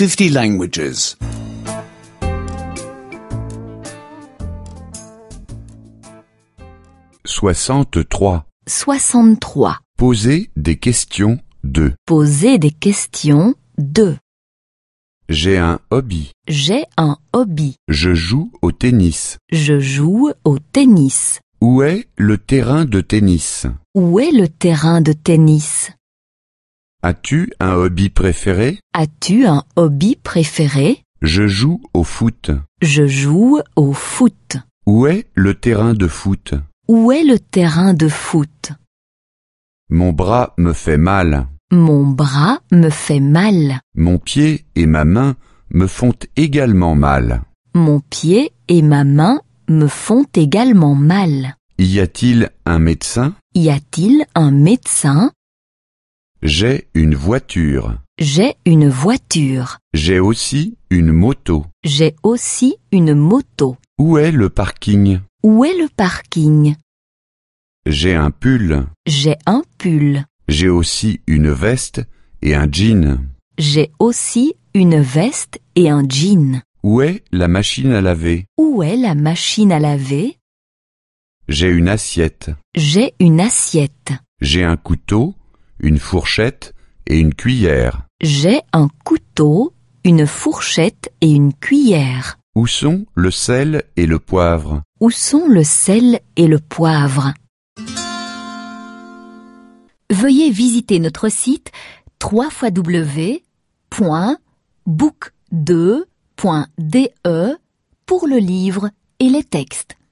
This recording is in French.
50 languages. 63. 63. Poser des questions de. Poser des questions 2. J'ai un hobby. J'ai un hobby. Je joue au tennis. Je joue au tennis. Où est le terrain de tennis? Où est le terrain de tennis? As-tu un hobby préféré? As-tu un hobby préféré? Je joue au foot. Je joue au foot. Où est le terrain de foot? Où est le terrain de foot? Mon bras me fait mal. Mon bras me fait mal. Mon pied et ma main me font également mal. Mon pied et ma main me font également mal. Y a-t-il un médecin? Y a-t-il un médecin? J'ai une voiture. J'ai une voiture. J'ai aussi une moto. J'ai aussi une moto. Où est le parking? Où est le parking? J'ai un pull. J'ai un pull. J'ai aussi une veste et un jean. J'ai aussi une veste et un jean. Où est la machine à laver? Où est la machine à laver? J'ai une assiette. J'ai une assiette. J'ai un couteau, une fourchette et une cuillère. J'ai un couteau, une fourchette et une cuillère. Où sont le sel et le poivre? Où sont le sel et le poivre? Veuillez visiter notre site www.book2.de pour le livre et les textes.